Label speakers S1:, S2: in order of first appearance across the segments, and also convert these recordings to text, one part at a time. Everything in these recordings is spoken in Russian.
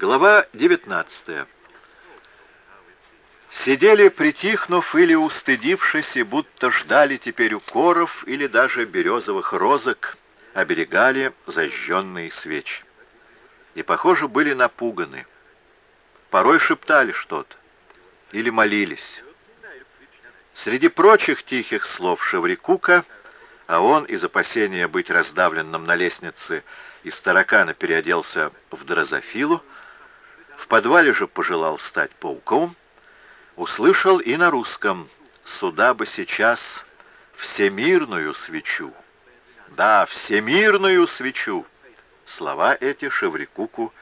S1: Глава 19 Сидели, притихнув или устыдившись, и будто ждали теперь укоров или даже березовых розок, оберегали зажженные свечи. И, похоже, были напуганы. Порой шептали что-то или молились. Среди прочих тихих слов Шеврикука, а он из опасения быть раздавленным на лестнице из таракана переоделся в дрозофилу, подвале же пожелал стать пауком, услышал и на русском «Сюда бы сейчас всемирную свечу». Да, всемирную свечу. Слова эти Шеврикуку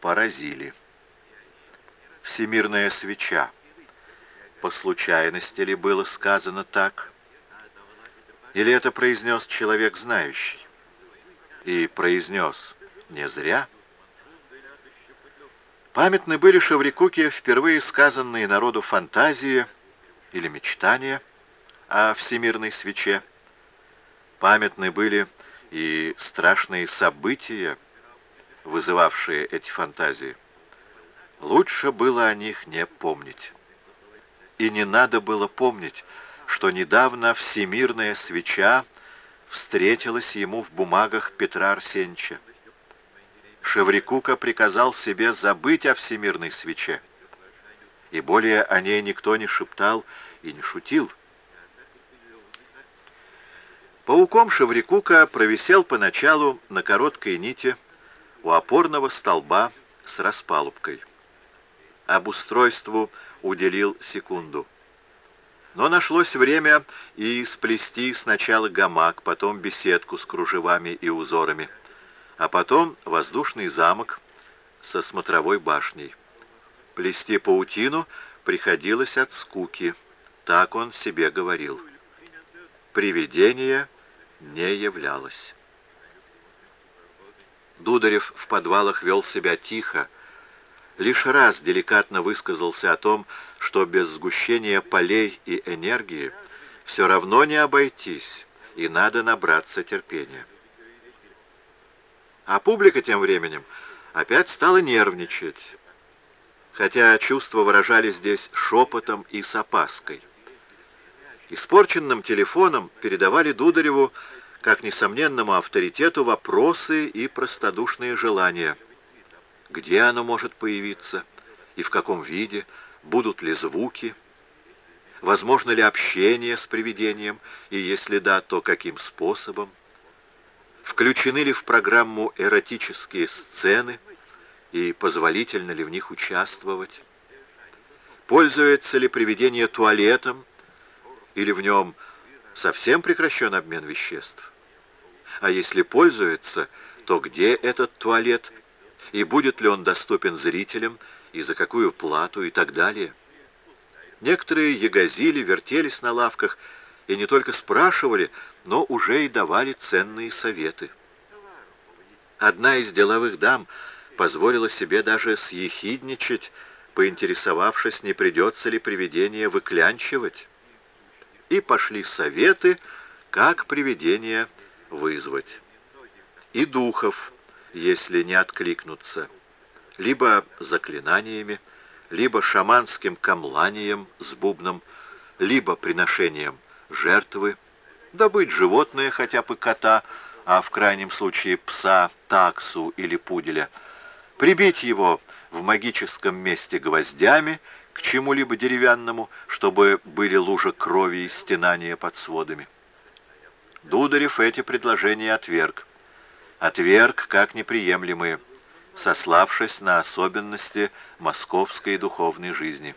S1: поразили. Всемирная свеча. По случайности ли было сказано так? Или это произнес человек знающий? И произнес не зря? Памятны были Шеврикуке впервые сказанные народу фантазии или мечтания о всемирной свече. Памятны были и страшные события, вызывавшие эти фантазии. Лучше было о них не помнить. И не надо было помнить, что недавно всемирная свеча встретилась ему в бумагах Петра Арсеньевича. Шеврикука приказал себе забыть о всемирной свече, и более о ней никто не шептал и не шутил. Пауком Шеврикука провисел поначалу на короткой нити у опорного столба с распалубкой. Обустройству уделил секунду. Но нашлось время и сплести сначала гамак, потом беседку с кружевами и узорами, а потом воздушный замок со смотровой башней. Плести паутину приходилось от скуки, так он себе говорил. Привидение не являлось. Дударев в подвалах вел себя тихо, лишь раз деликатно высказался о том, что без сгущения полей и энергии все равно не обойтись, и надо набраться терпения. А публика тем временем опять стала нервничать, хотя чувства выражались здесь шепотом и с опаской. Испорченным телефоном передавали Дудареву, как несомненному авторитету, вопросы и простодушные желания. Где оно может появиться? И в каком виде, будут ли звуки, возможно ли общение с привидением, и если да, то каким способом, включены ли в программу эротические сцены и позволительно ли в них участвовать, пользуется ли привидение туалетом, или в нем совсем прекращен обмен веществ? А если пользуется, то где этот туалет? И будет ли он доступен зрителям, и за какую плату, и так далее? Некоторые ягозили, вертелись на лавках и не только спрашивали, но уже и давали ценные советы. Одна из деловых дам позволила себе даже съехидничать, поинтересовавшись, не придется ли привидение выклянчивать и пошли советы, как привидение вызвать. И духов, если не откликнуться, либо заклинаниями, либо шаманским камланием с бубном, либо приношением жертвы, добыть животное, хотя бы кота, а в крайнем случае пса, таксу или пуделя, прибить его в магическом месте гвоздями к чему-либо деревянному, чтобы были лужи крови и стенания под сводами. Дударев эти предложения отверг. Отверг как неприемлемые, сославшись на особенности московской духовной жизни.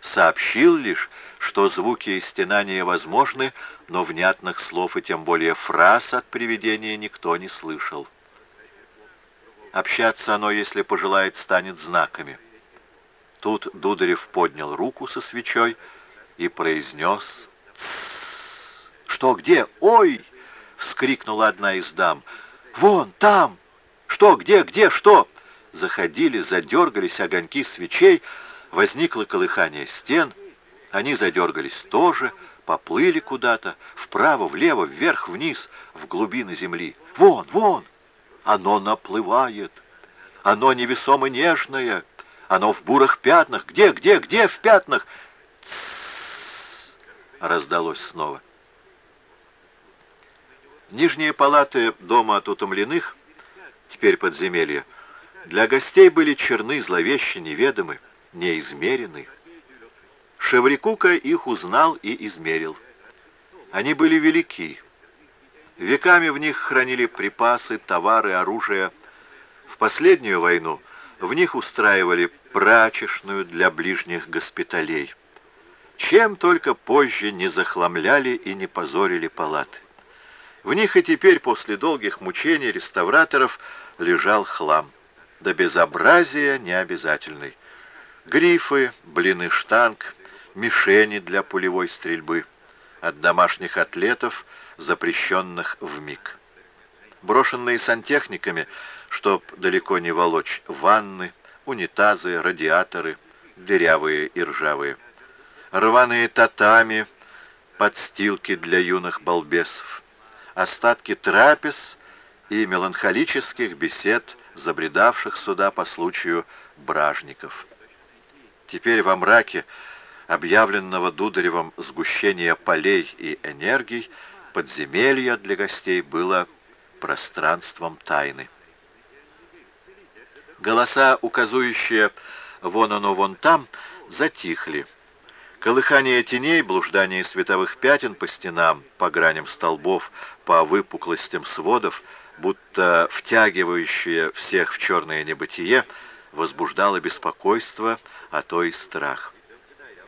S1: Сообщил лишь, что звуки и стенания возможны, но внятных слов и тем более фраз от привидения никто не слышал. Общаться оно, если пожелает, станет знаками. Тут Дударев поднял руку со свечой и произнес «Что, где? Ой!» — вскрикнула одна из дам. «Вон, там! Что, где, где, что?» Заходили, задергались огоньки свечей, возникло колыхание стен. Они задергались тоже, поплыли куда-то, вправо, влево, вверх, вниз, в глубины земли. «Вон, вон! Оно наплывает!» Оно невесомо нежное. Оно в бурых пятнах. Где, где, где в пятнах? Раздалось снова. Нижние палаты дома от утомленных, теперь подземелья, для гостей были черны, зловещи, неведомы, неизмерены. Шеврикука их узнал и измерил. Они были велики. Веками в них хранили припасы, товары, оружие. В последнюю войну в них устраивали прачечную для ближних госпиталей. Чем только позже не захламляли и не позорили палаты. В них и теперь после долгих мучений реставраторов лежал хлам. До безобразия необязательный. Грифы, блины штанг, мишени для пулевой стрельбы. От домашних атлетов, запрещенных в миг. Брошенные сантехниками, чтоб далеко не волочь, ванны, унитазы, радиаторы, дырявые и ржавые. Рваные татами, подстилки для юных балбесов остатки трапез и меланхолических бесед, забредавших сюда по случаю бражников. Теперь во мраке, объявленного Дударевым сгущения полей и энергий, подземелье для гостей было пространством тайны. Голоса, указывающие «вон оно, вон там», затихли. Колыхание теней, блуждание световых пятен по стенам, по граням столбов, по выпуклостям сводов, будто втягивающее всех в черное небытие, возбуждало беспокойство, а то и страх.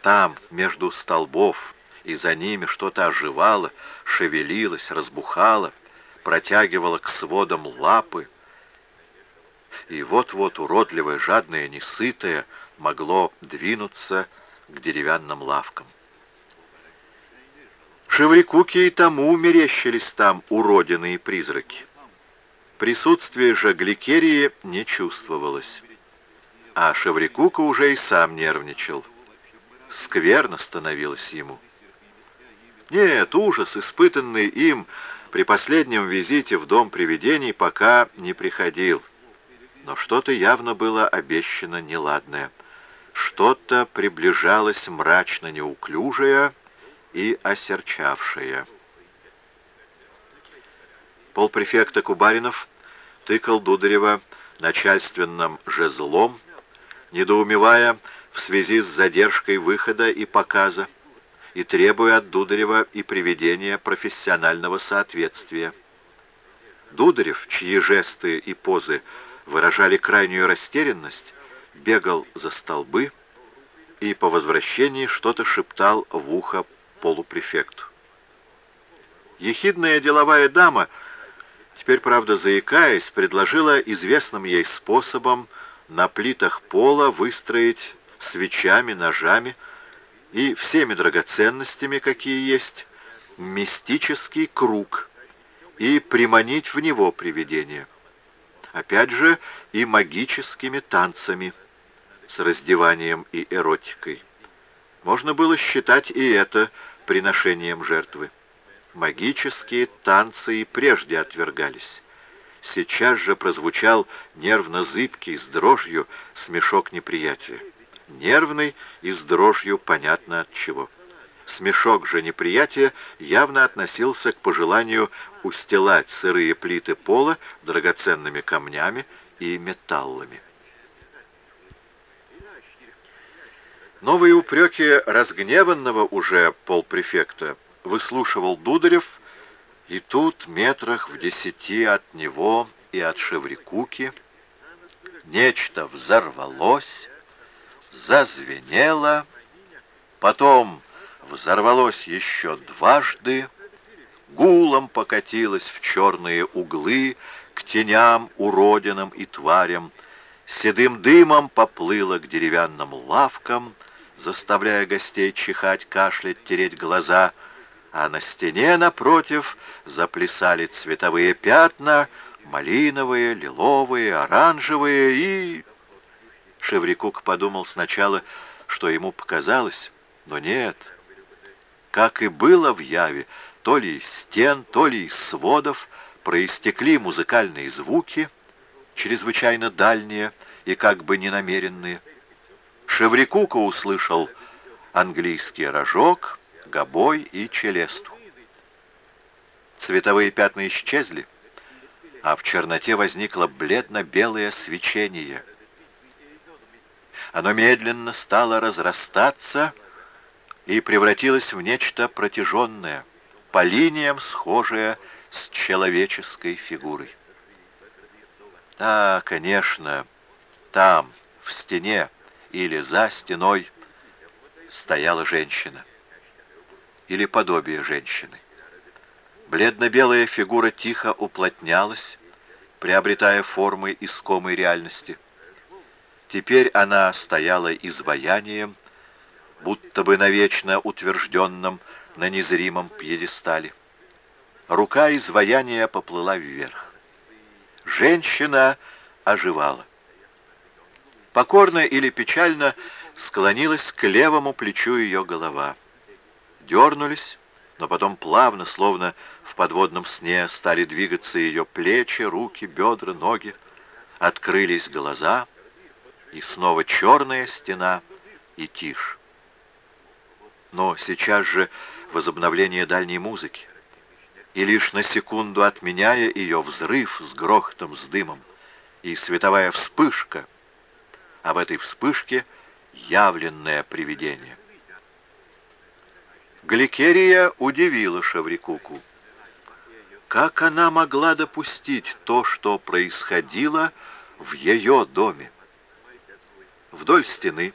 S1: Там, между столбов, и за ними что-то оживало, шевелилось, разбухало, протягивало к сводам лапы. И вот-вот уродливое, жадное, несытое могло двинуться к деревянным лавкам. Шеврикуки и тому мерещились там уродины и призраки. Присутствие же Гликерии не чувствовалось. А Шеврикука уже и сам нервничал. Скверно становилось ему. Нет, ужас, испытанный им при последнем визите в дом привидений, пока не приходил. Но что-то явно было обещано неладное. Что-то приближалось мрачно неуклюжее и осерчавшее. Полпрефекта Кубаринов тыкал Дударева начальственным жезлом, недоумевая в связи с задержкой выхода и показа, и требуя от Дударева и приведения профессионального соответствия. Дударев, чьи жесты и позы выражали крайнюю растерянность, бегал за столбы и по возвращении что-то шептал в ухо полупрефекту. Ехидная деловая дама, теперь, правда, заикаясь, предложила известным ей способом на плитах пола выстроить свечами, ножами и всеми драгоценностями, какие есть, мистический круг и приманить в него привидение. Опять же, и магическими танцами – с раздеванием и эротикой. Можно было считать и это приношением жертвы. Магические танцы и прежде отвергались. Сейчас же прозвучал нервно-зыбкий, с дрожью, смешок неприятия. Нервный и с дрожью понятно от чего. Смешок же неприятия явно относился к пожеланию устилать сырые плиты пола драгоценными камнями и металлами. Новые упреки разгневанного уже полпрефекта выслушивал Дударев, и тут, метрах в десяти от него и от Шеврикуки, нечто взорвалось, зазвенело, потом взорвалось еще дважды, гулом покатилось в черные углы к теням, уродинам и тварям, седым дымом поплыло к деревянным лавкам, заставляя гостей чихать, кашлять, тереть глаза, а на стене напротив заплясали цветовые пятна, малиновые, лиловые, оранжевые и... Шеврикук подумал сначала, что ему показалось, но нет. Как и было в яве, то ли из стен, то ли из сводов проистекли музыкальные звуки, чрезвычайно дальние и как бы ненамеренные. Шеврикука услышал английский рожок, гобой и челесту. Цветовые пятна исчезли, а в черноте возникло бледно-белое свечение. Оно медленно стало разрастаться и превратилось в нечто протяженное, по линиям схожее с человеческой фигурой. Да, конечно, там, в стене или за стеной, стояла женщина. Или подобие женщины. Бледно-белая фигура тихо уплотнялась, приобретая формы искомой реальности. Теперь она стояла изваянием, будто бы навечно утвержденном на незримом пьедестале. Рука изваяния поплыла вверх. Женщина оживала. Покорно или печально склонилась к левому плечу ее голова. Дернулись, но потом плавно, словно в подводном сне, стали двигаться ее плечи, руки, бедра, ноги. Открылись глаза, и снова черная стена и тишь. Но сейчас же возобновление дальней музыки. И лишь на секунду отменяя ее взрыв с грохотом, с дымом, и световая вспышка, об этой вспышке явленное привидение. Гликерия удивила Шаврикуку. Как она могла допустить то, что происходило в ее доме? Вдоль стены,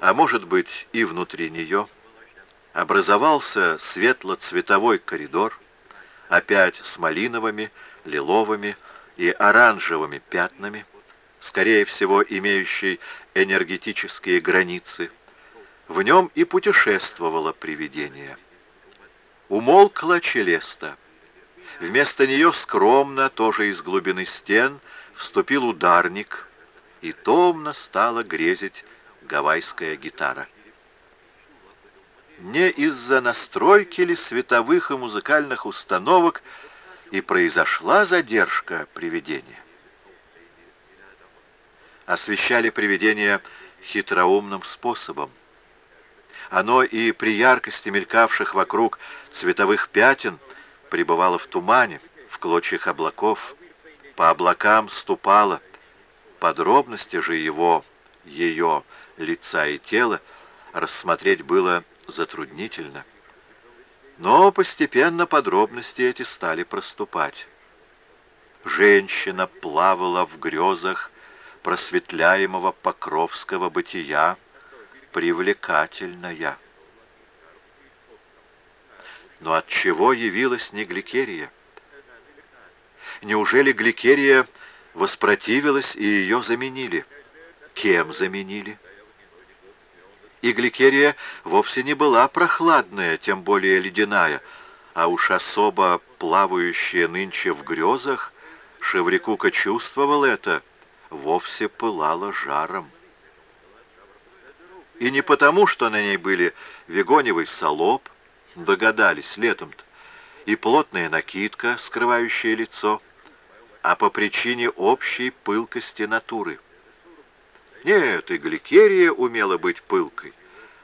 S1: а может быть и внутри нее, образовался светло-цветовой коридор, опять с малиновыми, лиловыми и оранжевыми пятнами, скорее всего, имеющий энергетические границы. В нем и путешествовало привидение. Умолкла Челеста. Вместо нее скромно, тоже из глубины стен, вступил ударник, и томно стала грезить гавайская гитара. Не из-за настройки ли световых и музыкальных установок и произошла задержка привидения? Освещали привидения хитроумным способом. Оно и при яркости мелькавших вокруг цветовых пятен пребывало в тумане, в клочьях облаков, по облакам ступало. Подробности же его, ее лица и тела рассмотреть было затруднительно. Но постепенно подробности эти стали проступать. Женщина плавала в грезах просветляемого покровского бытия, привлекательная. Но от чего явилась не Гликерия? Неужели Гликерия воспротивилась и ее заменили? Кем заменили? И Гликерия вовсе не была прохладная, тем более ледяная, а уж особо плавающая нынче в грезах, Шеврикука чувствовал это, вовсе пылала жаром. И не потому, что на ней были вегоневый солоб, догадались летом-то, и плотная накидка, скрывающая лицо, а по причине общей пылкости натуры. Нет, и Гликерия умела быть пылкой,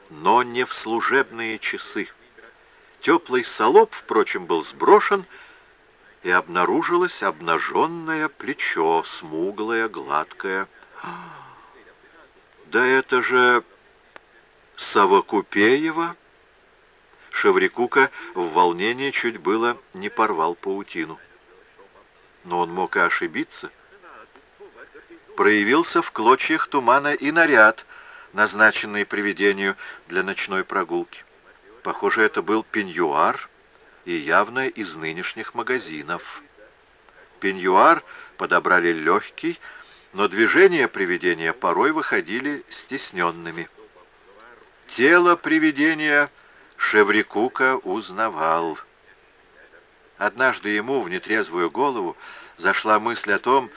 S1: но не в служебные часы. Теплый солоб, впрочем, был сброшен, и обнаружилось обнаженное плечо, смуглое, гладкое. «Да это же Савокупеева!» Шеврикука в волнении чуть было не порвал паутину. Но он мог и ошибиться проявился в клочьях тумана и наряд, назначенный привидению для ночной прогулки. Похоже, это был пеньюар и явно из нынешних магазинов. Пеньюар подобрали легкий, но движения привидения порой выходили стесненными. Тело привидения Шеврикука узнавал. Однажды ему в нетрезвую голову зашла мысль о том,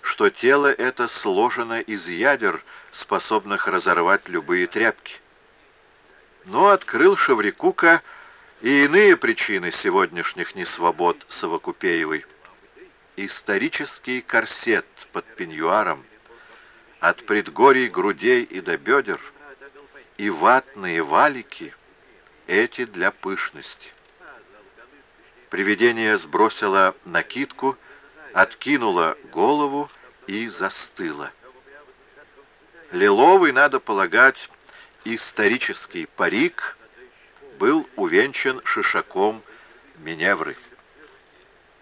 S1: что тело это сложено из ядер, способных разорвать любые тряпки. Но открыл Шеврикука и иные причины сегодняшних несвобод Совокупеевой. исторический корсет под пеньюаром, от предгорий грудей и до бедер, и ватные валики, эти для пышности. Привидение сбросило накидку, откинуло голову и застыло. Лиловый, надо полагать, исторический парик был увенчан шишаком Миневры.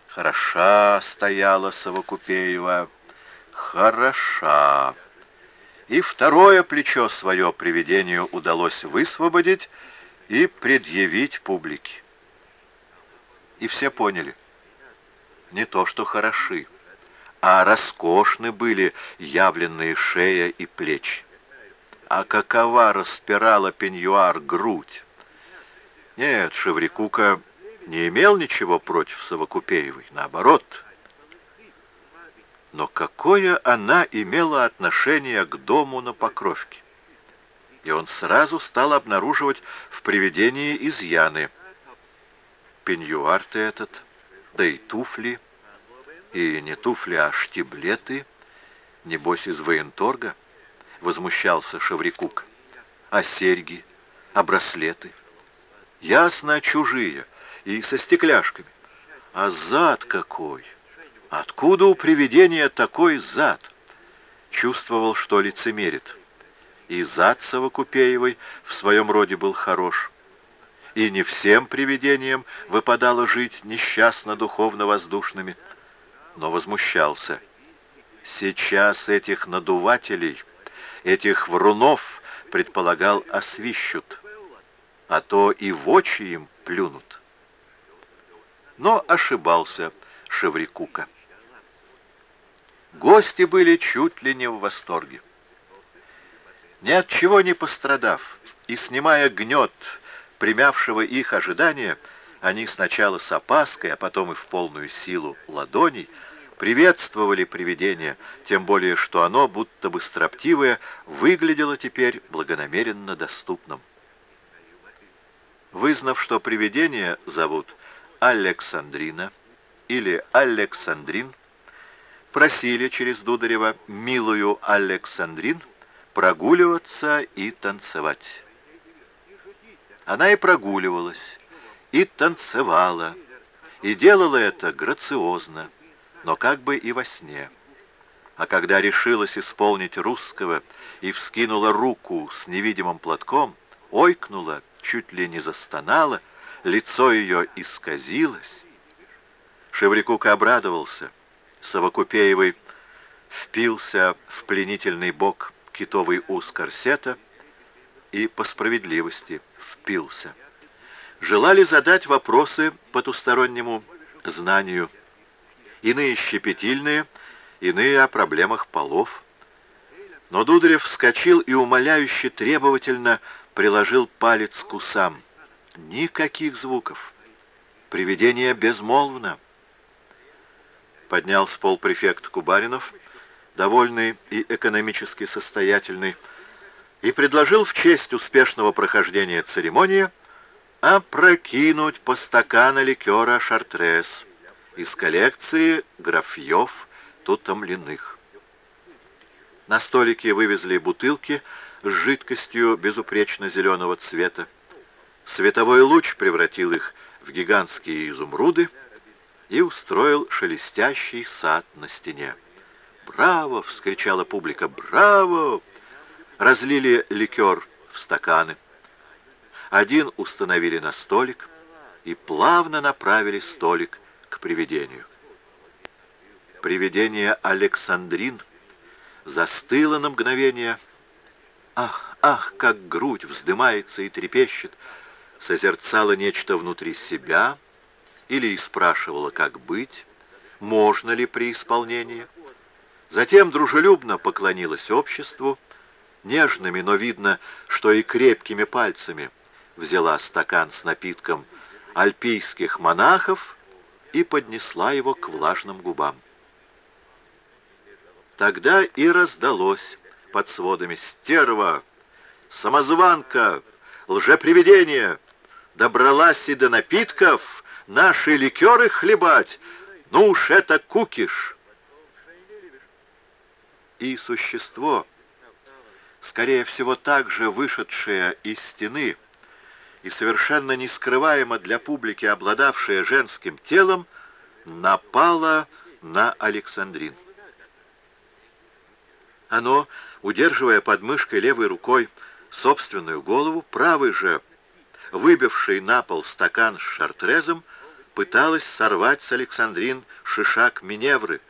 S1: Хороша стояла Совокупеева, хороша. И второе плечо свое привидению удалось высвободить и предъявить публике. И все поняли, не то что хороши, а роскошны были явленные шея и плечи. А какова распирала пеньюар грудь! Нет, Шеврикука не имел ничего против Совокупеевой, наоборот. Но какое она имела отношение к дому на Покровке? И он сразу стал обнаруживать в привидении изъяны. Пеньюар-то этот, да и туфли, и не туфли, а штиблеты, небось из военторга, возмущался Шеврикук. А серьги, а браслеты? Ясно, чужие — и со стекляшками. А зад какой! Откуда у привидения такой зад? Чувствовал, что лицемерит. И зад Совокупеевой в своем роде был хорош. И не всем привидениям выпадало жить несчастно духовно-воздушными. Но возмущался. Сейчас этих надувателей, этих врунов, предполагал, освищут, а то и в очи им плюнут. Но ошибался Шеврикука. Гости были чуть ли не в восторге. Ни от чего не пострадав и снимая гнет, примявшего их ожидания, они сначала с опаской, а потом и в полную силу ладоней приветствовали привидение, тем более что оно, будто бы строптивое, выглядело теперь благонамеренно доступным. Вызнав, что привидение зовут Александрина или Александрин просили через Дударева милую Александрин прогуливаться и танцевать. Она и прогуливалась, и танцевала, и делала это грациозно, но как бы и во сне. А когда решилась исполнить русского и вскинула руку с невидимым платком, ойкнула, чуть ли не застонала, лицо ее исказилось. Шеврикук обрадовался. Совокупеевый впился в пленительный бок китовый ус корсета и по справедливости впился. Желали задать вопросы потустороннему знанию. Иные щепетильные, иные о проблемах полов. Но Дударев вскочил и умоляюще требовательно приложил палец к усам. Никаких звуков. Привидение безмолвно. Поднял с пол префект Кубаринов, довольный и экономически состоятельный, и предложил в честь успешного прохождения церемонии опрокинуть по стакану ликера «Шартрес» из коллекции графьев тутомленных. На столике вывезли бутылки с жидкостью безупречно зеленого цвета. Световой луч превратил их в гигантские изумруды и устроил шелестящий сад на стене. «Браво!» — вскричала публика. «Браво!» Разлили ликер в стаканы. Один установили на столик и плавно направили столик к привидению. Привидение Александрин застыло на мгновение. Ах, ах, как грудь вздымается и трепещет! созерцала нечто внутри себя или и как быть, можно ли при исполнении. Затем дружелюбно поклонилась обществу, нежными, но видно, что и крепкими пальцами взяла стакан с напитком альпийских монахов и поднесла его к влажным губам. Тогда и раздалось под сводами «Стерва! Самозванка! Лжепривидение!» добралась и до напитков, наши ликеры хлебать. Ну уж это кукиш!» И существо, скорее всего, также вышедшее из стены и совершенно не скрываемо для публики обладавшее женским телом, напало на Александрин. Оно, удерживая под мышкой левой рукой собственную голову, правой же, выбивший на пол стакан с шартрезом, пыталась сорвать с Александрин шишак Миневры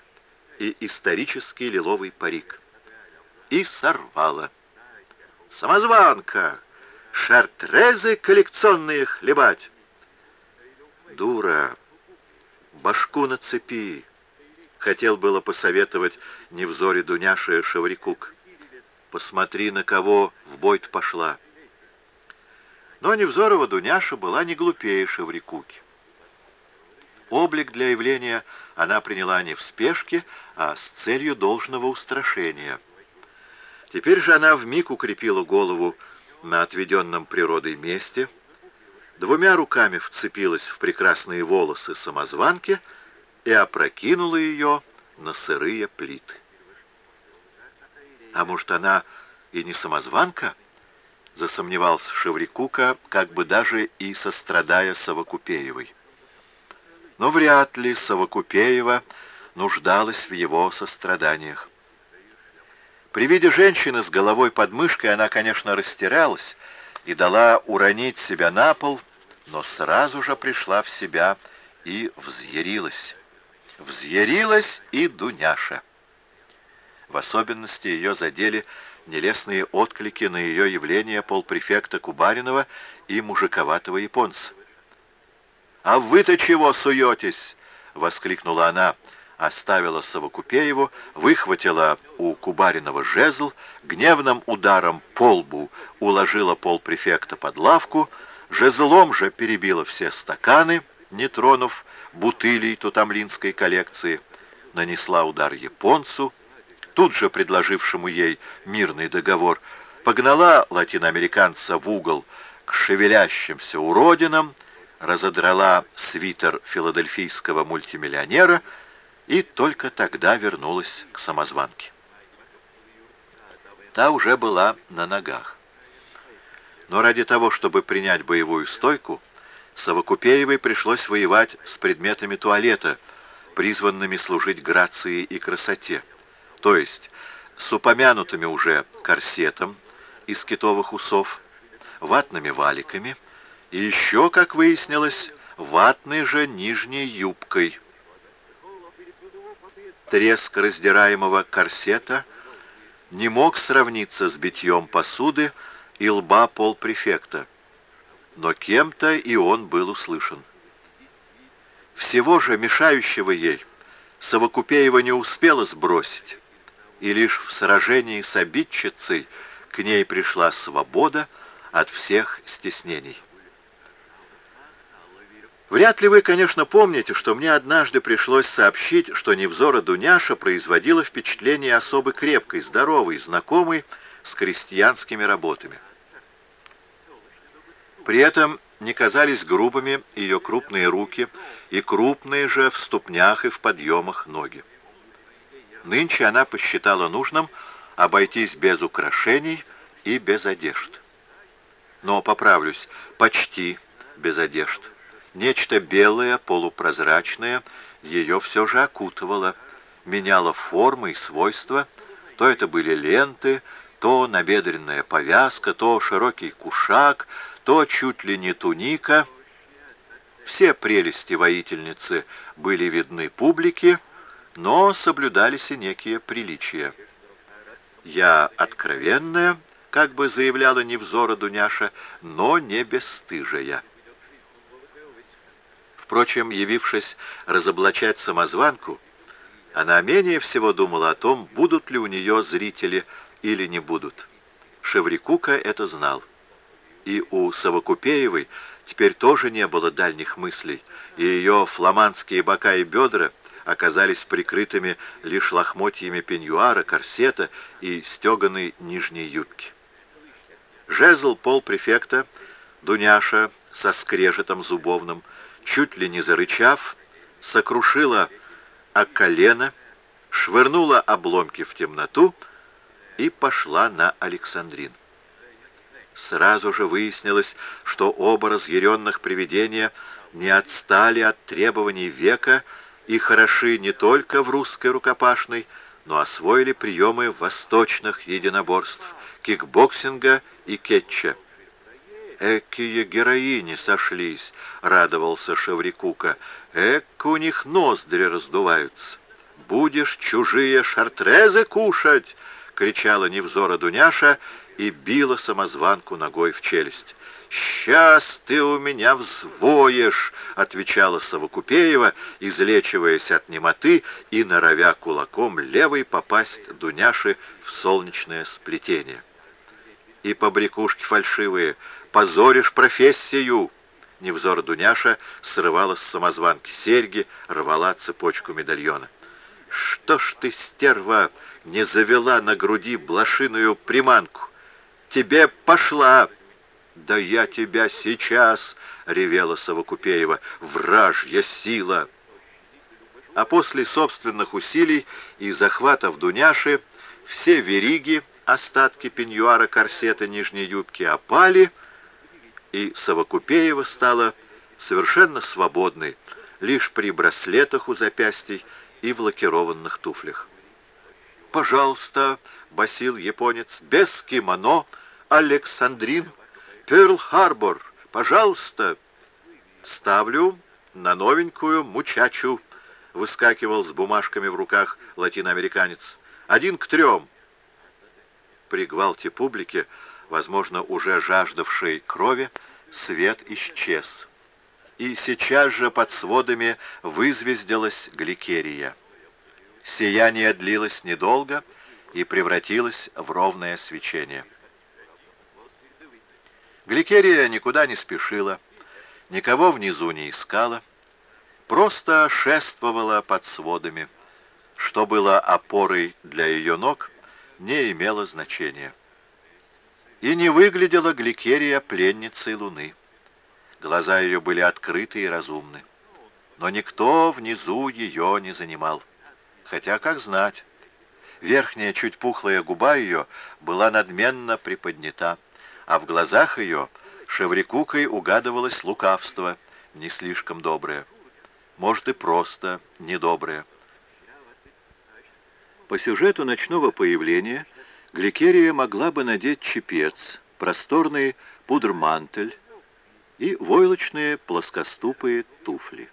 S1: и исторический лиловый парик. И сорвала. «Самозванка! Шартрезы коллекционные хлебать!» «Дура! Башку на цепи!» Хотел было посоветовать невзоре Дуняше Шаврикук. «Посмотри, на кого в бой пошла!» Но Невзорова Дуняша была не глупее Шеврикуки. Облик для явления она приняла не в спешке, а с целью должного устрашения. Теперь же она вмиг укрепила голову на отведенном природой месте, двумя руками вцепилась в прекрасные волосы самозванки и опрокинула ее на сырые плиты. А может, она и не самозванка? Засомневался Шеврикука, как бы даже и сострадая Совокупеевой но вряд ли Совокупеева нуждалась в его состраданиях. При виде женщины с головой под мышкой она, конечно, растерялась и дала уронить себя на пол, но сразу же пришла в себя и взъярилась. Взъярилась и Дуняша. В особенности ее задели нелестные отклики на ее явление полпрефекта Кубаринова и мужиковатого японца. «А вы-то чего суетесь?» — воскликнула она, оставила Совокупееву, выхватила у Кубаринова жезл, гневным ударом по лбу уложила полпрефекта под лавку, жезлом же перебила все стаканы, не тронув бутылей тутамлинской коллекции, нанесла удар японцу, тут же предложившему ей мирный договор, погнала латиноамериканца в угол к шевелящимся уродинам, разодрала свитер филадельфийского мультимиллионера и только тогда вернулась к самозванке. Та уже была на ногах. Но ради того, чтобы принять боевую стойку, Совокупеевой пришлось воевать с предметами туалета, призванными служить грации и красоте, то есть с упомянутыми уже корсетом из китовых усов, ватными валиками, и еще, как выяснилось, ватной же нижней юбкой. Треск раздираемого корсета не мог сравниться с битьем посуды и лба полпрефекта, но кем-то и он был услышан. Всего же мешающего ей Совокупеева не успела сбросить, и лишь в сражении с обидчицей к ней пришла свобода от всех стеснений. Вряд ли вы, конечно, помните, что мне однажды пришлось сообщить, что Невзора Дуняша производила впечатление особо крепкой, здоровой, знакомой с крестьянскими работами. При этом не казались грубыми ее крупные руки и крупные же в ступнях и в подъемах ноги. Нынче она посчитала нужным обойтись без украшений и без одежд. Но, поправлюсь, почти без одежд. Нечто белое, полупрозрачное, ее все же окутывало, меняло формы и свойства. То это были ленты, то набедренная повязка, то широкий кушак, то чуть ли не туника. Все прелести воительницы были видны публике, но соблюдались и некие приличия. «Я откровенная», как бы заявляла невзора Дуняша, но не бесстыжая. Впрочем, явившись разоблачать самозванку, она менее всего думала о том, будут ли у нее зрители или не будут. Шеврикука это знал. И у Совокупеевой теперь тоже не было дальних мыслей, и ее фламандские бока и бедра оказались прикрытыми лишь лохмотьями пеньюара, корсета и стеганой нижней юбки. Жезл полпрефекта, Дуняша со скрежетом зубовным, чуть ли не зарычав, сокрушила о колено, швырнула обломки в темноту и пошла на Александрин. Сразу же выяснилось, что оба разъяренных привидения не отстали от требований века и хороши не только в русской рукопашной, но освоили приемы восточных единоборств, кикбоксинга и кетча. «Экие героини сошлись», — радовался Шеврикука. «Эк, у них ноздри раздуваются. Будешь чужие шартрезы кушать!» — кричала невзора Дуняша и била самозванку ногой в челюсть. «Сейчас ты у меня взвоешь!» — отвечала Совокупеева, излечиваясь от немоты и норовя кулаком левой попасть Дуняши в солнечное сплетение. И побрякушки фальшивые, позоришь профессию!» Невзора Дуняша срывала с самозванки серьги, рвала цепочку медальона. «Что ж ты, стерва, не завела на груди блошиную приманку? Тебе пошла!» «Да я тебя сейчас!» — ревела Совокупеева. «Вражья сила!» А после собственных усилий и захватов Дуняши все вериги, остатки пеньюара, корсета, нижней юбки опали, и Совокупеева стала совершенно свободной, лишь при браслетах у запястий и в лакированных туфлях. «Пожалуйста», — басил японец, — «без кимоно, Александрин». Перл-Харбор, пожалуйста!» «Ставлю на новенькую мучачу», — выскакивал с бумажками в руках латиноамериканец. «Один к трем». При гвалте публики, возможно, уже жаждавшей крови, свет исчез. И сейчас же под сводами вызвездилась гликерия. Сияние длилось недолго и превратилось в ровное свечение. Гликерия никуда не спешила, никого внизу не искала, просто шествовала под сводами. Что было опорой для ее ног, не имело значения. И не выглядела Гликерия пленницей луны. Глаза ее были открыты и разумны. Но никто внизу ее не занимал. Хотя, как знать, верхняя чуть пухлая губа ее была надменно приподнята а в глазах ее Шеврикукой угадывалось лукавство, не слишком доброе. Может, и просто недоброе. По сюжету ночного появления Гликерия могла бы надеть чепец, просторный пудр-мантель и войлочные плоскоступые туфли.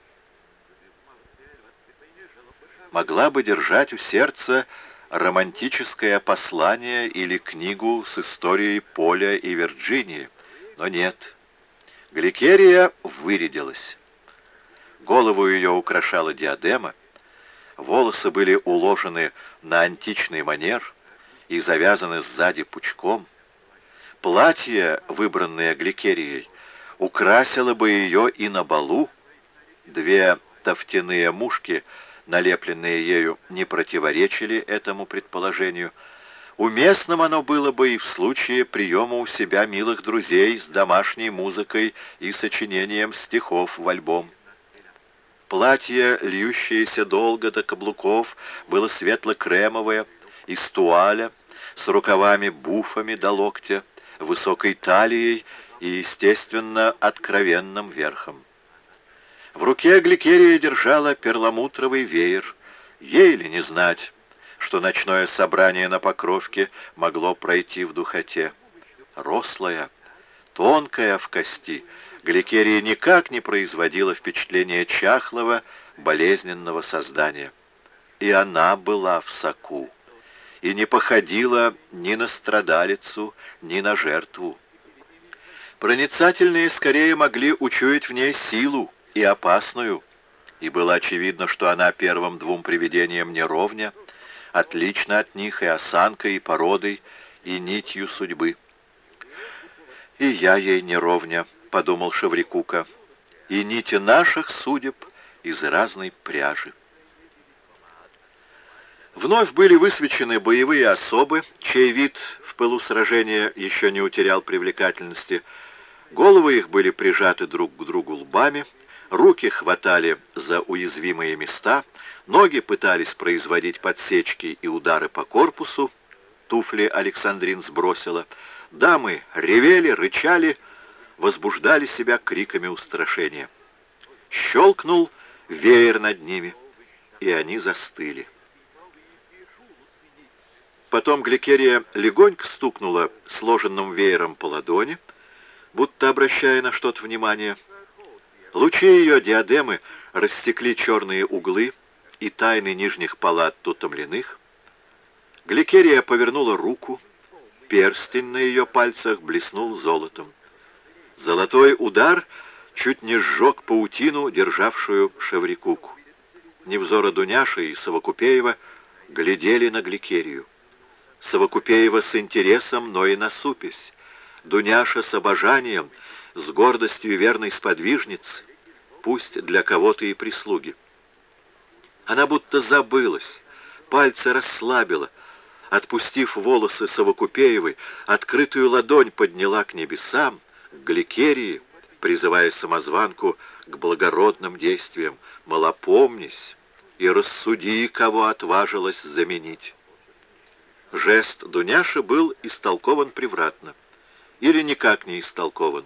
S1: Могла бы держать у сердца романтическое послание или книгу с историей Поля и Вирджинии. Но нет. Гликерия вырядилась. Голову ее украшала диадема, волосы были уложены на античный манер и завязаны сзади пучком. Платье, выбранное Гликерией, украсило бы ее и на балу. Две тофтяные мушки — налепленные ею, не противоречили этому предположению. Уместным оно было бы и в случае приема у себя милых друзей с домашней музыкой и сочинением стихов в альбом. Платье, льющееся долго до каблуков, было светло-кремовое, из туаля, с рукавами-буфами до локтя, высокой талией и, естественно, откровенным верхом. В руке Гликерия держала перламутровый веер. Ей ли не знать, что ночное собрание на Покровке могло пройти в духоте. Рослая, тонкая в кости, Гликерия никак не производила впечатления чахлого, болезненного создания. И она была в соку, и не походила ни на страдалицу, ни на жертву. Проницательные скорее могли учуять в ней силу, и опасную, и было очевидно, что она первым двум привидениям не ровня, отлично от них и осанкой, и породой, и нитью судьбы. «И я ей не ровня», — подумал Шеврикука, — «и нити наших судеб из разной пряжи». Вновь были высвечены боевые особы, чей вид в пылу сражения еще не утерял привлекательности. Головы их были прижаты друг к другу лбами, руки хватали за уязвимые места, ноги пытались производить подсечки и удары по корпусу, туфли Александрин сбросила, дамы ревели, рычали, возбуждали себя криками устрашения. Щелкнул веер над ними, и они застыли. Потом Гликерия легонько стукнула сложенным веером по ладони, будто обращая на что-то внимание. Лучи ее диадемы рассекли черные углы и тайны нижних палат тутомленных. Гликерия повернула руку, перстень на ее пальцах блеснул золотом. Золотой удар чуть не сжег паутину, державшую Шеврикуку. Невзора Дуняши и Совокупеева глядели на Гликерию. Совокупеева с интересом, но и насупясь. Дуняша с обожанием, с гордостью верной сподвижницы, пусть для кого-то и прислуги. Она будто забылась, пальцы расслабила, отпустив волосы Совокупеевой, открытую ладонь подняла к небесам, к Гликерии, призывая самозванку к благородным действиям. Малопомнись и рассуди, кого отважилась заменить. Жест Дуняши был истолкован превратно. Или никак не истолкован.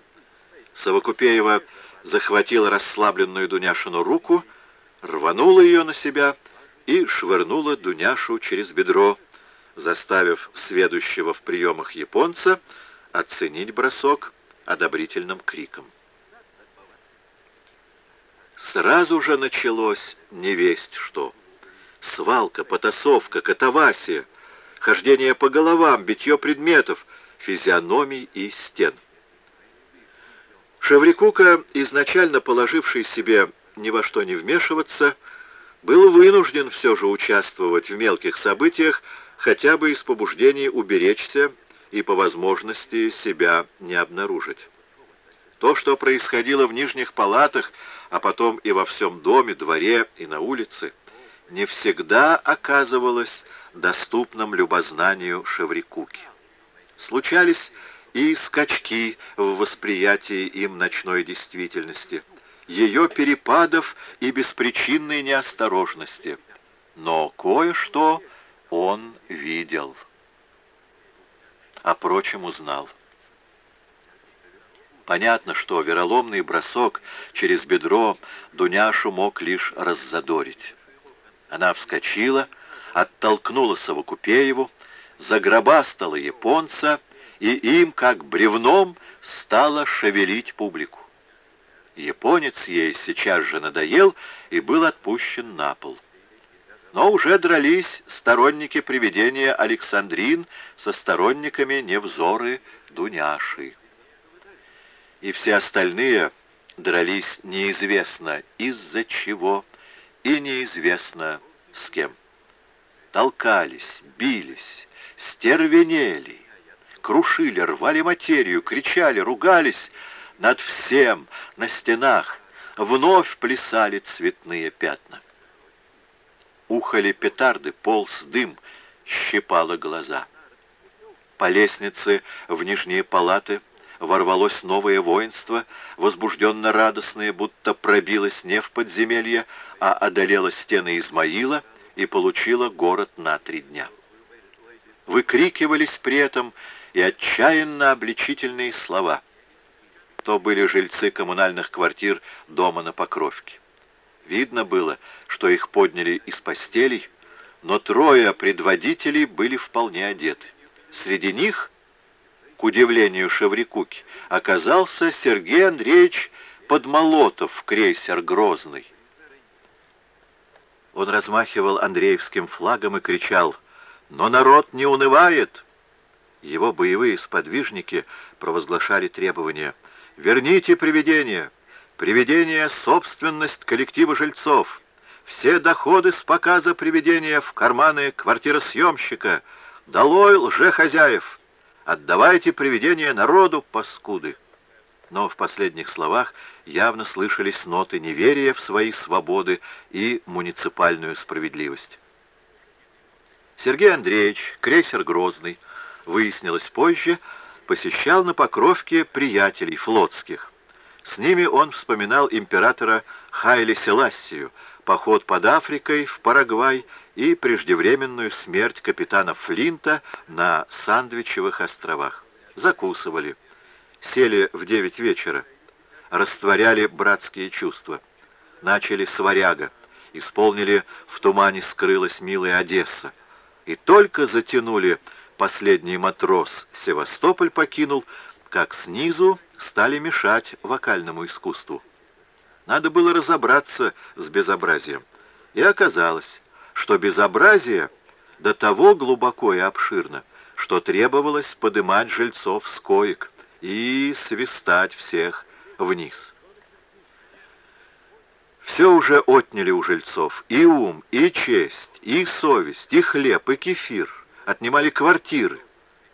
S1: Совокупеева захватила расслабленную Дуняшину руку, рванула ее на себя и швырнула Дуняшу через бедро, заставив сведущего в приемах японца оценить бросок одобрительным криком. Сразу же началось невесть что. Свалка, потасовка, катавасия — хождение по головам, битье предметов, физиономий и стен. Шеврикука, изначально положивший себе ни во что не вмешиваться, был вынужден все же участвовать в мелких событиях, хотя бы из побуждений уберечься и по возможности себя не обнаружить. То, что происходило в нижних палатах, а потом и во всем доме, дворе и на улице, не всегда оказывалось доступном любознанию Шеврикуки. Случались и скачки в восприятии им ночной действительности, ее перепадов и беспричинной неосторожности. Но кое-что он видел, а прочим узнал. Понятно, что вероломный бросок через бедро Дуняшу мог лишь раззадорить. Она вскочила, оттолкнула Совокупееву, загробастала японца и им, как бревном, стала шевелить публику. Японец ей сейчас же надоел и был отпущен на пол. Но уже дрались сторонники привидения Александрин со сторонниками невзоры Дуняши. И все остальные дрались неизвестно из-за чего и неизвестно с кем толкались, бились, стервенели, крушили, рвали материю, кричали, ругались над всем на стенах, вновь плясали цветные пятна. Ухали петарды, полз дым, щипало глаза. По лестнице в нижние палаты ворвалось новое воинство, возбужденно радостное, будто пробилось не в подземелье, а одолело стены Измаила — и получила город на три дня. Выкрикивались при этом и отчаянно обличительные слова. То были жильцы коммунальных квартир дома на Покровке. Видно было, что их подняли из постелей, но трое предводителей были вполне одеты. Среди них, к удивлению Шеврикуки, оказался Сергей Андреевич Подмолотов, крейсер «Грозный». Он размахивал Андреевским флагом и кричал «Но народ не унывает!» Его боевые сподвижники провозглашали требования «Верните привидения! Привидение — собственность коллектива жильцов! Все доходы с показа привидения в карманы квартиросъемщика! Долой лжехозяев! Отдавайте привидения народу, паскуды!» Но в последних словах явно слышались ноты неверия в свои свободы и муниципальную справедливость. Сергей Андреевич, крейсер «Грозный», выяснилось позже, посещал на Покровке приятелей флотских, С ними он вспоминал императора Хайли Селассию, поход под Африкой в Парагвай и преждевременную смерть капитана Флинта на Сандвичевых островах. Закусывали. Сели в девять вечера. Растворяли братские чувства. Начали с. Исполнили «В тумане скрылась милая Одесса». И только затянули «Последний матрос Севастополь покинул», как снизу стали мешать вокальному искусству. Надо было разобраться с безобразием. И оказалось, что безобразие до того глубоко и обширно, что требовалось подымать жильцов с коек и свистать всех вниз. Все уже отняли у жильцов, и ум, и честь, и совесть, и хлеб, и кефир, отнимали квартиры,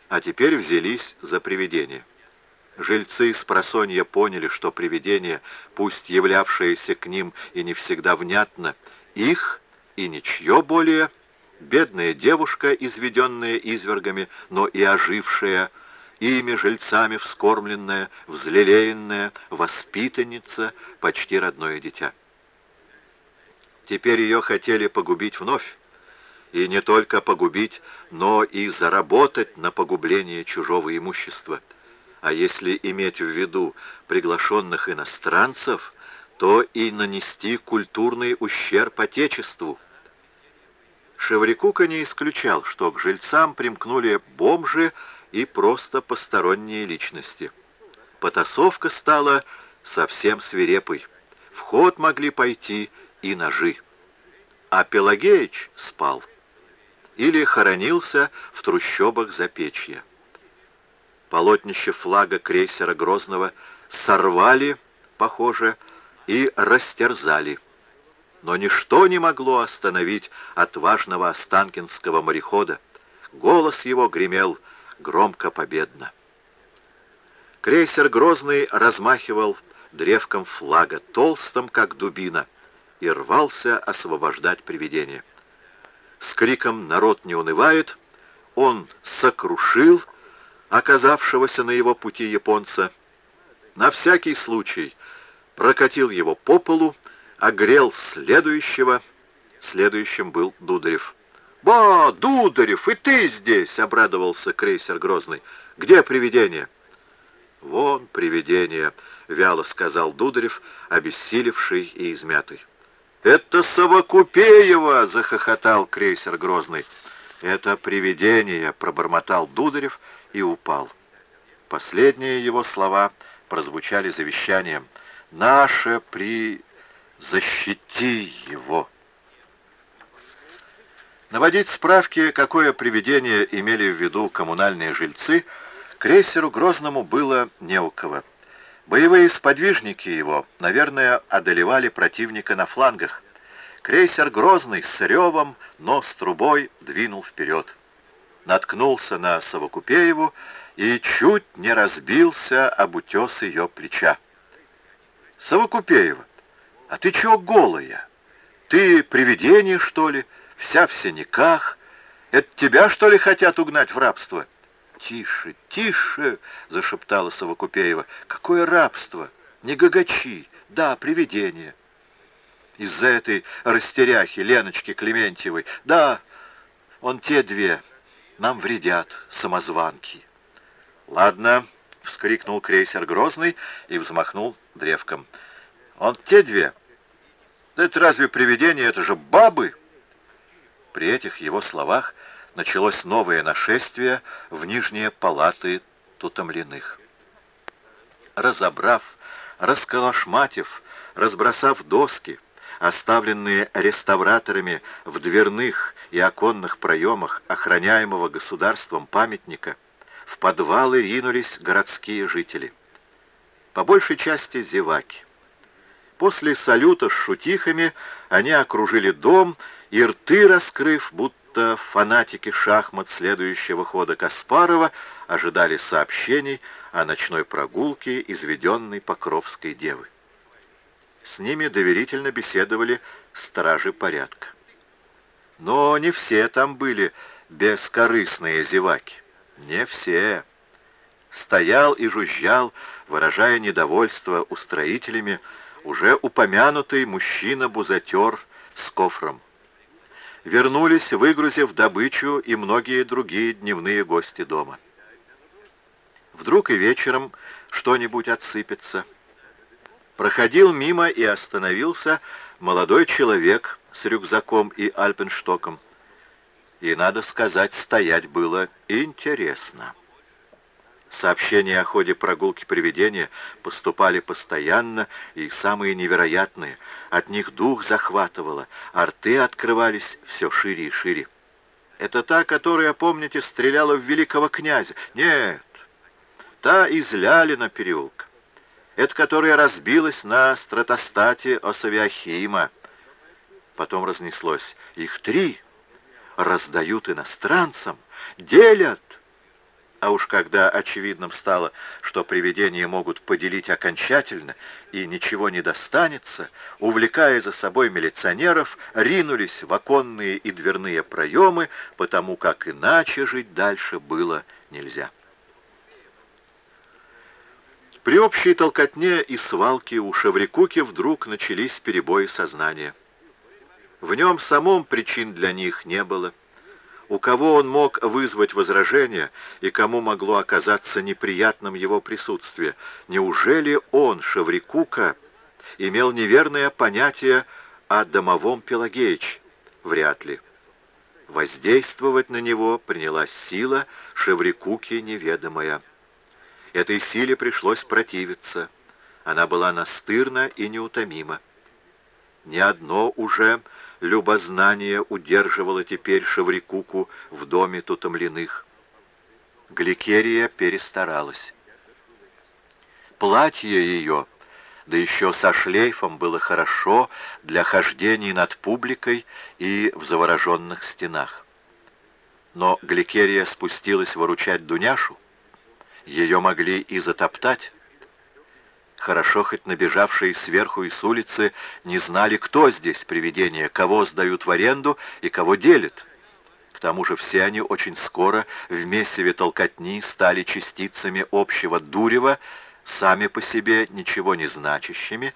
S1: а теперь взялись за привидение. Жильцы с просонья поняли, что привидение, пусть являвшееся к ним и не всегда внятно, их и ничье более, бедная девушка, изведенная извергами, но и ожившая, ими жильцами вскормленная, взлелеянная, воспитанница, почти родное дитя. Теперь ее хотели погубить вновь, и не только погубить, но и заработать на погубление чужого имущества — а если иметь в виду приглашенных иностранцев, то и нанести культурный ущерб Отечеству. Шеврикука не исключал, что к жильцам примкнули бомжи и просто посторонние личности. Потасовка стала совсем свирепой. В ход могли пойти и ножи. А Пелагеич спал или хоронился в трущобах Запечья полотнище флага крейсера Грозного сорвали, похоже, и растерзали. Но ничто не могло остановить отважного останкинского морехода. Голос его гремел громко-победно. Крейсер Грозный размахивал древком флага, толстым, как дубина, и рвался освобождать привидение. С криком «Народ не унывает!» он сокрушил оказавшегося на его пути японца, на всякий случай прокатил его по полу, огрел следующего. Следующим был Дударев. «Ба, Дударев, и ты здесь!» — обрадовался крейсер Грозный. «Где привидение?» «Вон привидение», — вяло сказал Дударев, обессилевший и измятый. «Это Совокупеева!» — захохотал крейсер Грозный. «Это привидение!» — пробормотал Дударев и упал. Последние его слова прозвучали завещанием «Наше при... защити его». Наводить справки, какое привидение имели в виду коммунальные жильцы, крейсеру Грозному было не у кого. Боевые сподвижники его, наверное, одолевали противника на флангах. Крейсер Грозный с ревом, но с трубой двинул вперед наткнулся на Совокупееву и чуть не разбился об утес ее плеча. «Совокупеева, а ты чего голая? Ты привидение, что ли? Вся в синяках? Это тебя, что ли, хотят угнать в рабство?» «Тише, тише!» — зашептала Совокупеева. «Какое рабство? Не гагачи! Да, привидение!» Из-за этой растеряхи Леночки Клементьевой. Да, он те две, нам вредят самозванки. Ладно, — вскрикнул крейсер Грозный и взмахнул древком. «Он те две? Это разве привидение? Это же бабы!» При этих его словах началось новое нашествие в нижние палаты тутомленных. Разобрав, расколошматив, разбросав доски, оставленные реставраторами в дверных и оконных проемах охраняемого государством памятника, в подвалы ринулись городские жители. По большей части зеваки. После салюта с шутихами они окружили дом и рты раскрыв, будто фанатики шахмат следующего хода Каспарова ожидали сообщений о ночной прогулке, изведенной Покровской девы. С ними доверительно беседовали стражи порядка. Но не все там были бескорыстные зеваки. Не все. стоял и жужжал, выражая недовольство устроителями, уже упомянутый мужчина-бузатер с кофром. Вернулись, выгрузив добычу и многие другие дневные гости дома. Вдруг и вечером что-нибудь отсыпется. Проходил мимо и остановился молодой человек с рюкзаком и альпенштоком. И, надо сказать, стоять было интересно. Сообщения о ходе прогулки привидения поступали постоянно и самые невероятные. От них дух захватывало, а рты открывались все шире и шире. Это та, которая, помните, стреляла в великого князя? Нет, та из Лялина переулка. Это которая разбилась на стратостате Осавиахима. Потом разнеслось. Их три раздают иностранцам, делят. А уж когда очевидным стало, что привидения могут поделить окончательно и ничего не достанется, увлекая за собой милиционеров, ринулись в оконные и дверные проемы, потому как иначе жить дальше было нельзя. При общей толкотне и свалке у Шеврикуки вдруг начались перебои сознания. В нем самом причин для них не было. У кого он мог вызвать возражение и кому могло оказаться неприятным его присутствие? Неужели он, Шеврикука, имел неверное понятие о домовом Пелагеич? Вряд ли. Воздействовать на него принялась сила Шеврикуки неведомая. Этой силе пришлось противиться. Она была настырна и неутомима. Ни одно уже любознание удерживало теперь Шеврикуку в доме Тутомленных. Гликерия перестаралась. Платье ее, да еще со шлейфом, было хорошо для хождений над публикой и в завороженных стенах. Но Гликерия спустилась выручать Дуняшу, ее могли и затоптать. Хорошо, хоть набежавшие сверху и с улицы не знали, кто здесь привидение, кого сдают в аренду и кого делят. К тому же все они очень скоро в месиве толкотни стали частицами общего дурева, сами по себе ничего не значащими.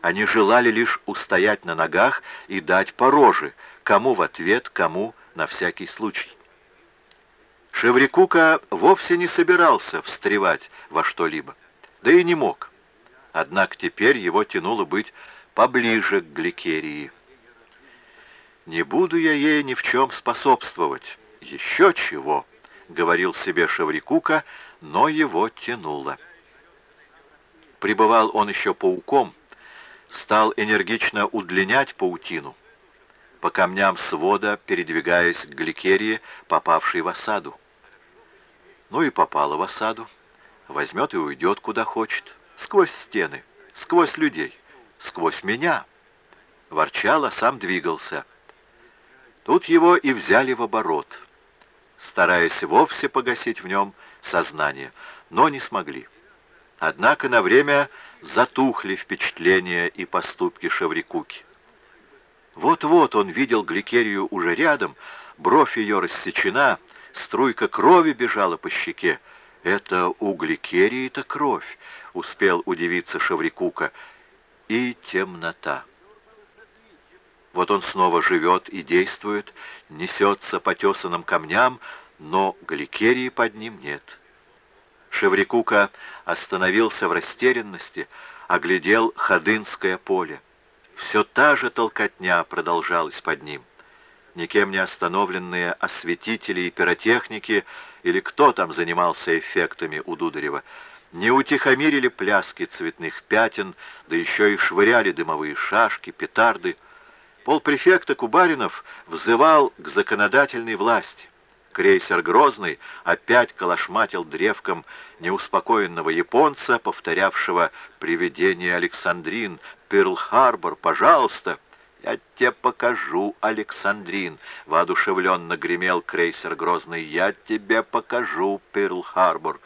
S1: Они желали лишь устоять на ногах и дать по роже, кому в ответ, кому на всякий случай. Шеврикука вовсе не собирался встревать во что-либо, да и не мог. Однако теперь его тянуло быть поближе к Гликерии. «Не буду я ей ни в чем способствовать. Еще чего!» — говорил себе Шеврикука, но его тянуло. Прибывал он еще пауком, стал энергично удлинять паутину, по камням свода передвигаясь к Гликерии, попавшей в осаду. Ну и попала в осаду. Возьмет и уйдет куда хочет. Сквозь стены, сквозь людей, сквозь меня. Ворчал, а сам двигался. Тут его и взяли в оборот, стараясь вовсе погасить в нем сознание, но не смогли. Однако на время затухли впечатления и поступки Шеврикуки. Вот-вот он видел Гликерию уже рядом, бровь ее рассечена, Струйка крови бежала по щеке. «Это у Гликерии-то кровь», — успел удивиться Шаврикука. И темнота. Вот он снова живет и действует, несется по тесанным камням, но Гликерии под ним нет. Шеврикука остановился в растерянности, оглядел Ходынское поле. Все та же толкотня продолжалась под ним никем не остановленные осветители и пиротехники, или кто там занимался эффектами у Дударева, не утихомирили пляски цветных пятен, да еще и швыряли дымовые шашки, петарды. Полпрефекта Кубаринов взывал к законодательной власти. Крейсер «Грозный» опять калашматил древком неуспокоенного японца, повторявшего «Привидение Александрин», «Перл-Харбор, пожалуйста!» «Я тебе покажу, Александрин!» — воодушевленно гремел крейсер Грозный. «Я тебе покажу, Перл-Харбор!»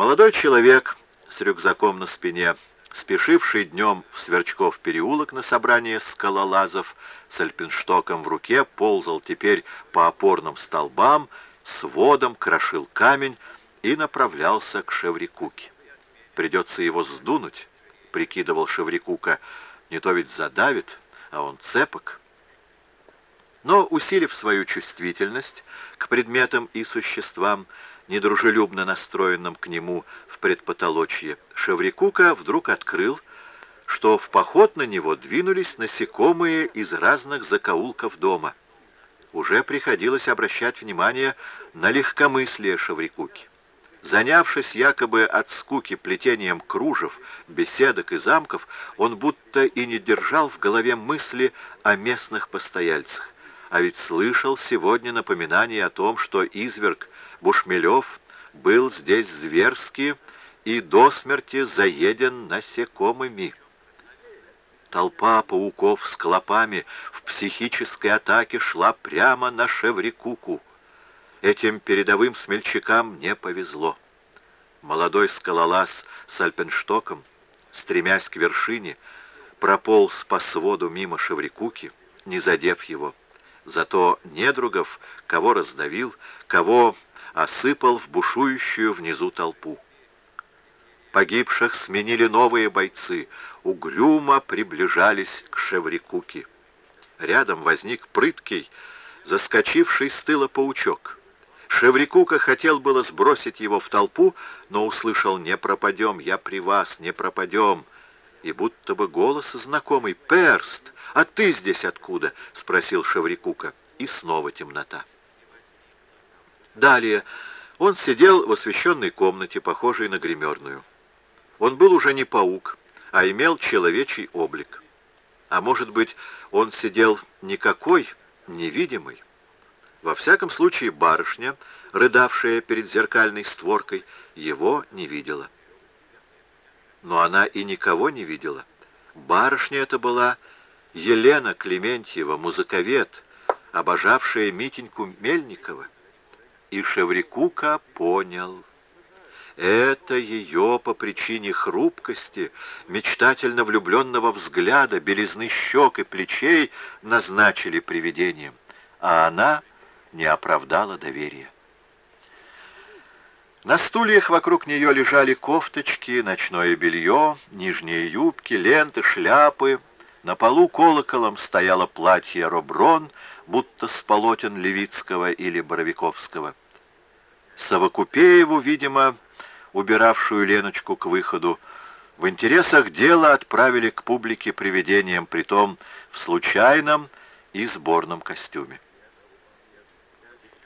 S1: Молодой человек с рюкзаком на спине, спешивший днем в Сверчков переулок на собрание скалолазов, с альпинштоком в руке, ползал теперь по опорным столбам, с водом крошил камень, и направлялся к Шеврикуке. «Придется его сдунуть», — прикидывал Шеврикука, — «не то ведь задавит, а он цепок». Но, усилив свою чувствительность к предметам и существам, недружелюбно настроенным к нему в предпотолочье, Шеврикука вдруг открыл, что в поход на него двинулись насекомые из разных закоулков дома. Уже приходилось обращать внимание на легкомыслие Шеврикуки. Занявшись якобы от скуки плетением кружев, беседок и замков, он будто и не держал в голове мысли о местных постояльцах. А ведь слышал сегодня напоминание о том, что изверг Бушмелев был здесь зверски и до смерти заеден насекомыми. Толпа пауков с клопами в психической атаке шла прямо на Шеврикуку. Этим передовым смельчакам не повезло. Молодой скалолаз с альпенштоком, стремясь к вершине, прополз по своду мимо Шеврикуки, не задев его. Зато недругов кого раздавил, кого осыпал в бушующую внизу толпу. Погибших сменили новые бойцы, угрюмо приближались к Шеврикуке. Рядом возник прыткий, заскочивший с тыла паучок. Шеврикука хотел было сбросить его в толпу, но услышал «Не пропадем, я при вас, не пропадем!» И будто бы голос знакомый «Перст, а ты здесь откуда?» — спросил Шеврикука. И снова темнота. Далее он сидел в освещенной комнате, похожей на гримерную. Он был уже не паук, а имел человечий облик. А может быть, он сидел никакой, невидимый. Во всяком случае, барышня, рыдавшая перед зеркальной створкой, его не видела. Но она и никого не видела. Барышня это была Елена Клементьева, музыковед, обожавшая Митеньку Мельникова. И Шеврикука понял — это ее по причине хрупкости, мечтательно влюбленного взгляда, белизны щек и плечей назначили привидением, а она не оправдала доверия. На стульях вокруг нее лежали кофточки, ночное белье, нижние юбки, ленты, шляпы. На полу колоколом стояло платье роброн, будто с полотен Левицкого или Боровиковского. Совокупееву, видимо, убиравшую Леночку к выходу, в интересах дела отправили к публике привидением, притом в случайном и сборном костюме.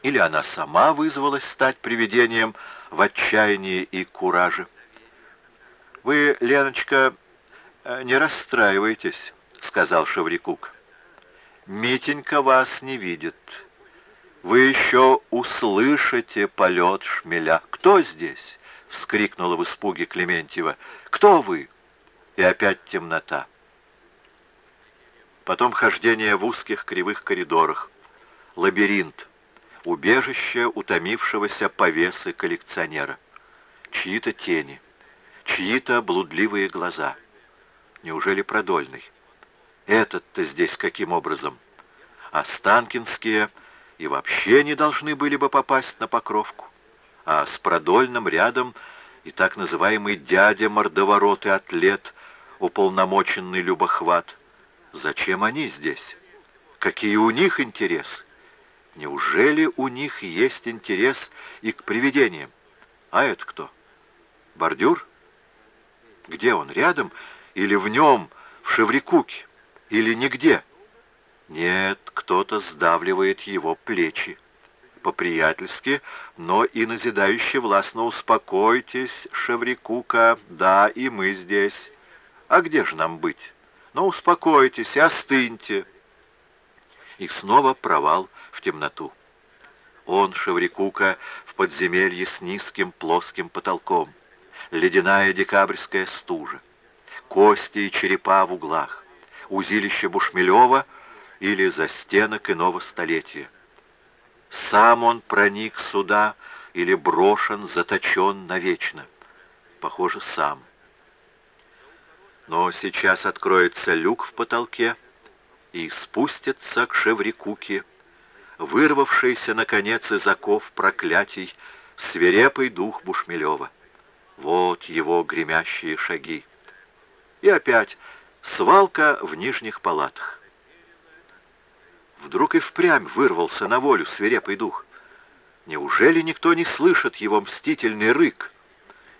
S1: Или она сама вызвалась стать привидением в отчаянии и кураже. «Вы, Леночка, э, не расстраивайтесь», — сказал Шеврикук. «Митенька вас не видит. Вы еще услышите полет шмеля. Кто здесь?» — вскрикнула в испуге Клементьева. «Кто вы?» И опять темнота. Потом хождение в узких кривых коридорах. Лабиринт. Убежище утомившегося повесы коллекционера. Чьи-то тени. Чьи-то блудливые глаза. Неужели продольный? Этот-то здесь каким образом? Останкинские и вообще не должны были бы попасть на покровку а с продольным рядом и так называемый дядя-мордоворот и атлет, уполномоченный любохват. Зачем они здесь? Какие у них интересы? Неужели у них есть интерес и к привидениям? А это кто? Бордюр? Где он, рядом или в нем, в Шеврикуке? Или нигде? Нет, кто-то сдавливает его плечи по-приятельски, но и назидающе властно «Успокойтесь, Шеврикука, да, и мы здесь. А где же нам быть? Ну, успокойтесь и остыньте». И снова провал в темноту. Он, Шеврикука, в подземелье с низким плоским потолком. Ледяная декабрьская стужа. Кости и черепа в углах. Узилище Бушмелева или застенок иного столетия. Сам он проник сюда или брошен, заточен навечно? Похоже, сам. Но сейчас откроется люк в потолке и спустится к Шеврикуке, вырвавшийся, наконец, из оков проклятий, свирепый дух Бушмелева. Вот его гремящие шаги. И опять свалка в нижних палатах. Вдруг и впрямь вырвался на волю свирепый дух. Неужели никто не слышит его мстительный рык?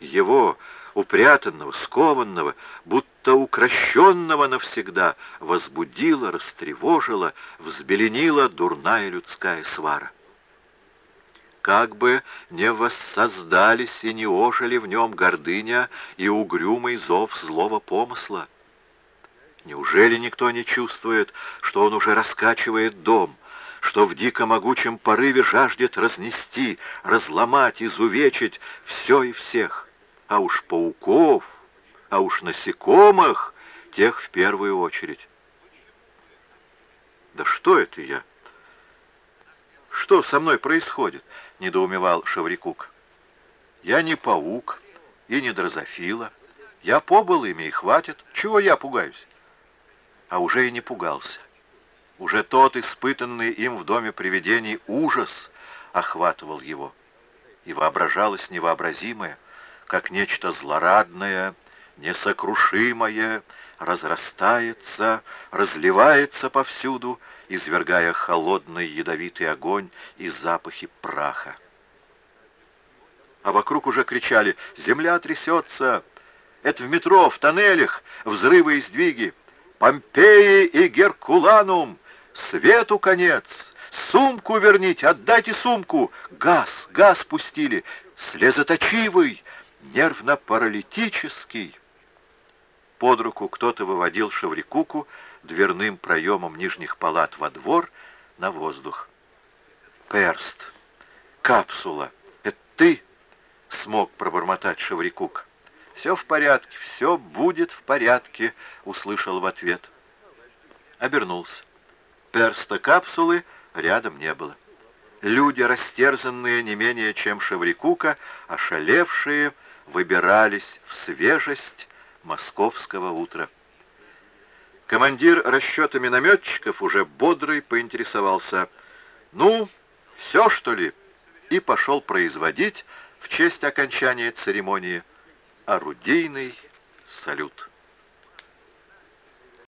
S1: Его, упрятанного, скованного, будто укращенного навсегда, возбудила, растревожила, взбеленила дурная людская свара. Как бы не воссоздались и не ожили в нем гордыня и угрюмый зов злого помысла. Неужели никто не чувствует, что он уже раскачивает дом, что в диком могучем порыве жаждет разнести, разломать, изувечить все и всех? а уж пауков, а уж насекомых, тех в первую очередь. «Да что это я? Что со мной происходит?» — недоумевал Шаврикук. «Я не паук и не дрозофила. Я побыл ими и хватит. Чего я пугаюсь?» А уже и не пугался. Уже тот испытанный им в доме привидений ужас охватывал его. И воображалось невообразимое как нечто злорадное, несокрушимое, разрастается, разливается повсюду, извергая холодный ядовитый огонь и запахи праха. А вокруг уже кричали «Земля трясется!» Это в метро, в тоннелях, взрывы и сдвиги. Помпеи и Геркуланум! Свету конец! Сумку верните, отдайте сумку! Газ, газ пустили! Слезоточивый! нервно-паралитический. Под руку кто-то выводил Шаврикуку дверным проемом нижних палат во двор на воздух. «Перст! Капсула! Это ты?» — смог пробормотать Шаврикук. «Все в порядке, все будет в порядке», — услышал в ответ. Обернулся. Перста капсулы рядом не было. Люди, растерзанные не менее чем Шаврикука, ошалевшие, выбирались в свежесть московского утра. Командир расчета минометчиков, уже бодрый, поинтересовался, «Ну, все, что ли?» и пошел производить в честь окончания церемонии орудийный салют.